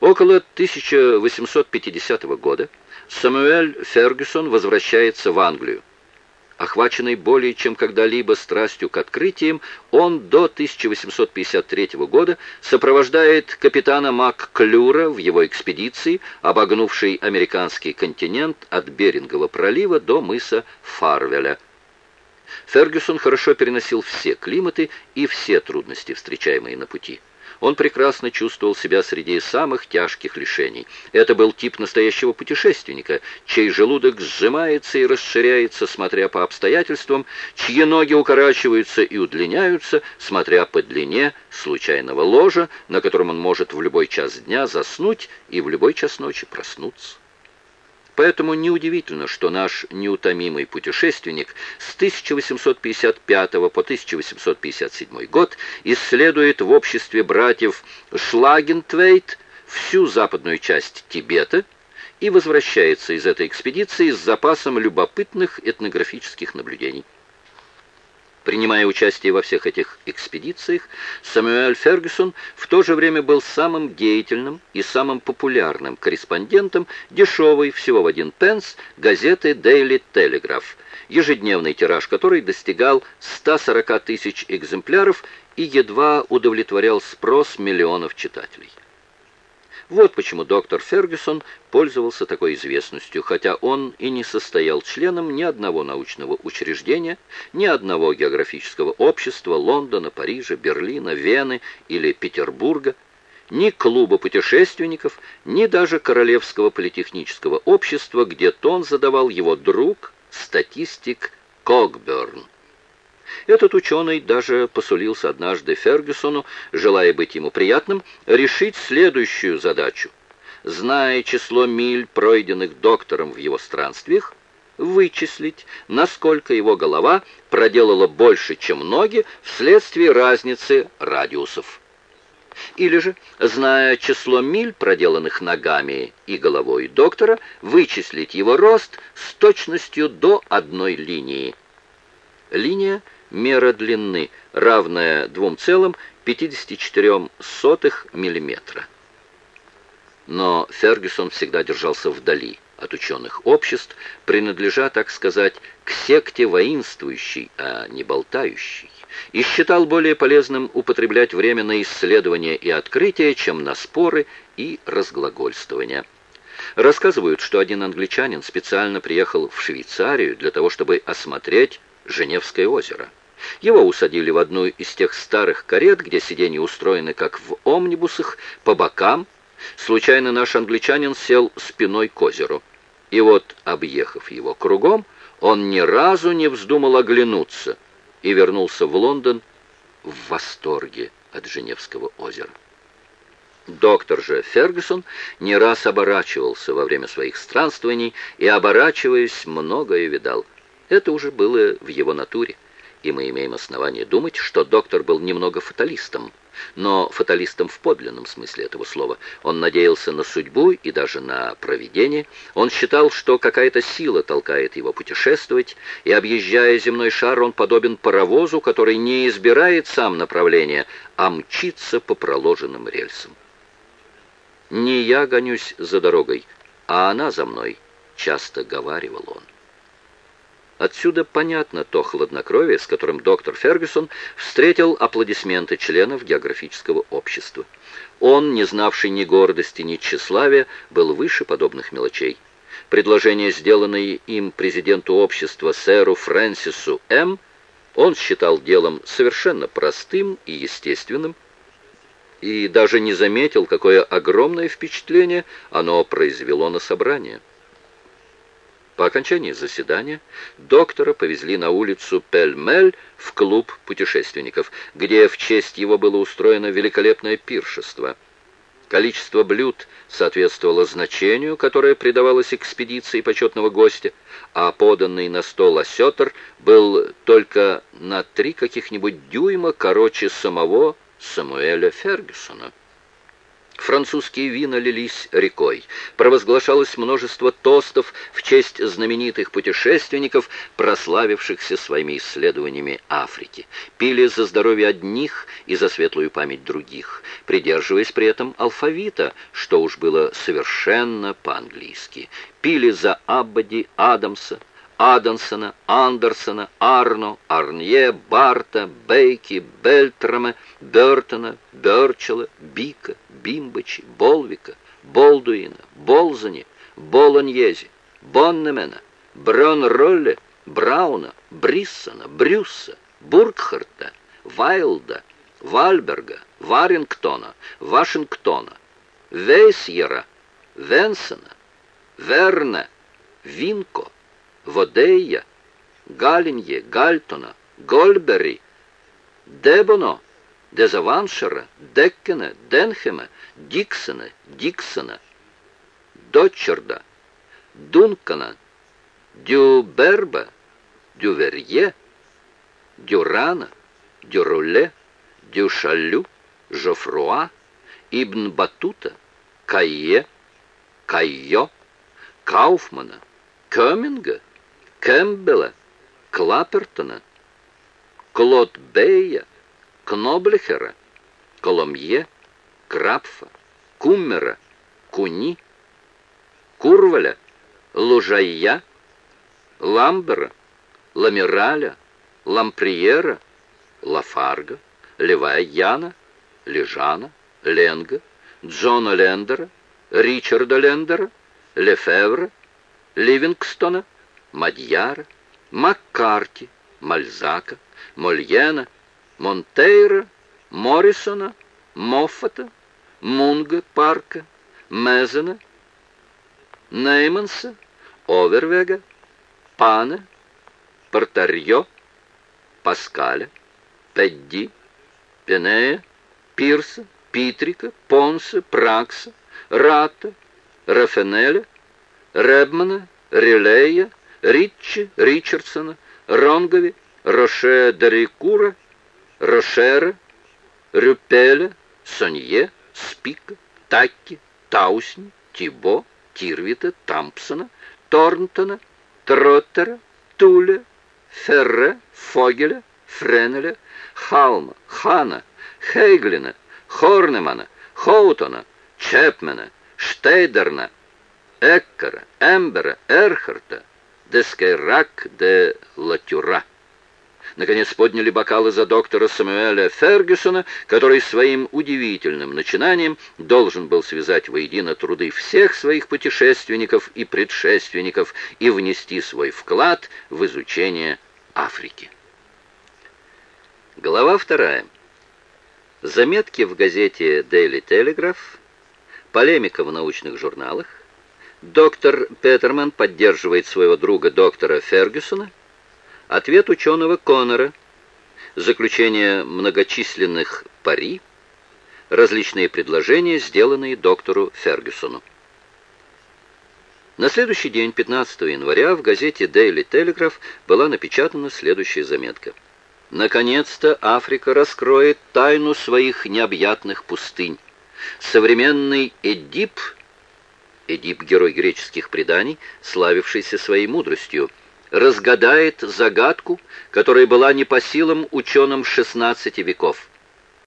Около 1850 года Самуэль Фергюсон возвращается в Англию. Охваченный более чем когда-либо страстью к открытиям, он до 1853 года сопровождает капитана МакКлюра в его экспедиции, обогнувшей американский континент от Берингового пролива до мыса Фарвеля. Фергюсон хорошо переносил все климаты и все трудности, встречаемые на пути. Он прекрасно чувствовал себя среди самых тяжких лишений. Это был тип настоящего путешественника, чей желудок сжимается и расширяется, смотря по обстоятельствам, чьи ноги укорачиваются и удлиняются, смотря по длине случайного ложа, на котором он может в любой час дня заснуть и в любой час ночи проснуться. Поэтому неудивительно, что наш неутомимый путешественник с 1855 по 1857 год исследует в обществе братьев Шлагентвейт всю западную часть Тибета и возвращается из этой экспедиции с запасом любопытных этнографических наблюдений. Принимая участие во всех этих экспедициях, Самуэль Фергюсон в то же время был самым деятельным и самым популярным корреспондентом дешевой, всего в один пенс, газеты Daily Telegraph, ежедневный тираж которой достигал 140 тысяч экземпляров и едва удовлетворял спрос миллионов читателей. Вот почему доктор Фергюсон пользовался такой известностью, хотя он и не состоял членом ни одного научного учреждения, ни одного географического общества Лондона, Парижа, Берлина, Вены или Петербурга, ни клуба путешественников, ни даже Королевского политехнического общества, где тон задавал его друг, статистик Кокберн. Этот ученый даже посулился однажды Фергюсону, желая быть ему приятным, решить следующую задачу. Зная число миль, пройденных доктором в его странствиях, вычислить, насколько его голова проделала больше, чем ноги, вследствие разницы радиусов. Или же, зная число миль, проделанных ногами и головой доктора, вычислить его рост с точностью до одной линии. Линия – мера длины, равная 2,54 мм. Но Фергюсон всегда держался вдали от ученых обществ, принадлежа, так сказать, к секте воинствующей, а не болтающей, и считал более полезным употреблять время на исследования и открытия, чем на споры и разглагольствования. Рассказывают, что один англичанин специально приехал в Швейцарию для того, чтобы осмотреть Женевское озеро. Его усадили в одну из тех старых карет, где сиденья устроены, как в омнибусах, по бокам. Случайно наш англичанин сел спиной к озеру. И вот, объехав его кругом, он ни разу не вздумал оглянуться и вернулся в Лондон в восторге от Женевского озера. Доктор же Фергюсон не раз оборачивался во время своих странствований и, оборачиваясь, многое видал. Это уже было в его натуре, и мы имеем основание думать, что доктор был немного фаталистом, но фаталистом в подлинном смысле этого слова. Он надеялся на судьбу и даже на провидение. Он считал, что какая-то сила толкает его путешествовать, и, объезжая земной шар, он подобен паровозу, который не избирает сам направление, а мчится по проложенным рельсам. «Не я гонюсь за дорогой, а она за мной», — часто говаривал он. Отсюда понятно то хладнокровие, с которым доктор Фергюсон встретил аплодисменты членов географического общества. Он, не знавший ни гордости, ни тщеславия, был выше подобных мелочей. Предложение, сделанное им президенту общества сэру Фрэнсису М., он считал делом совершенно простым и естественным, и даже не заметил, какое огромное впечатление оно произвело на собрание. По окончании заседания доктора повезли на улицу Пель-Мель в клуб путешественников, где в честь его было устроено великолепное пиршество. Количество блюд соответствовало значению, которое придавалось экспедиции почетного гостя, а поданный на стол осетр был только на три каких-нибудь дюйма короче самого Самуэля Фергюсона. Французские вина лились рекой. Провозглашалось множество тостов в честь знаменитых путешественников, прославившихся своими исследованиями Африки. Пили за здоровье одних и за светлую память других, придерживаясь при этом алфавита, что уж было совершенно по-английски. Пили за Аббади Адамса, Адансона, Андерсона, Арно, Арнье, Барта, Бейки, Бельтрама, Бертона, Берчела, Бика, Бимбачи, Болвика, Болдуина, Болзани, Болоньези, Боннемена, Брон-Ролле, Брауна, Бриссона, Брюсса, Бургхарта, Вайлда, Вальберга, Варингтона, Вашингтона, Вейсьера, Венсона, Верне, Винко, Водея, Галинье, Гальтона, Гольбери, Дебоно, Дезаваншера, Деккена, Денхема, Диксона, Диксона, Дочерда, Дункана, Дюберба, Дюверье, Дюрана, Дюруле, Дюшалю, Жофруа, Ибн Батута, Кайе, Кайо, Кауфмана, Кёминга, Кэмпбелла, Клапертона, Клод Бея, Кноблихера, Коломье, Крапфа, Куммера, Куни, Курваля, Лужая, Ламбера, Ламираля, Ламприера, Лафарга, Левая Яна, Лежана, Ленга, Джона Лендера, Ричарда Лендера, Лефевра, Ливингстона, Мадьяра, Маккарти, Мальзака, Мольена, Монтейра, Моррисона, Моффата, Мунга, Парка, Мезена, Нейманса, Овервега, Пана, Портарьо, Паскаля, Педди, Пенея, Пирса, Питрика, Понса, Пракса, Рата, Рафенеля, Редмана, Релея, Ритчи, Ричардсона, Ронгови, Роше Дарикура, Рошера, Рюпеля, Сонье, Спика, Такки, Таусни, Тибо, Тирвита, Тампсона, Торнтона, Троттера, Туля, Ферре, Фогеля, Френеля, Халма, Хана, Хейглина, Хорнемана, Хоутона, Чепмена, Штейдерна, Эккара, Эмбера, Эрхарта, Дескайрак де Латюра. Наконец подняли бокалы за доктора Самуэля Фергюсона, который своим удивительным начинанием должен был связать воедино труды всех своих путешественников и предшественников и внести свой вклад в изучение Африки. Глава вторая. Заметки в газете Daily Telegraph, полемика в научных журналах, доктор Петерман поддерживает своего друга доктора Фергюсона, ответ ученого Коннора, заключение многочисленных пари, различные предложения, сделанные доктору Фергюсону. На следующий день, 15 января, в газете Daily Telegraph была напечатана следующая заметка. Наконец-то Африка раскроет тайну своих необъятных пустынь. Современный Эдип – Эдип, герой греческих преданий, славившийся своей мудростью, разгадает загадку, которая была не по силам ученым XVI веков.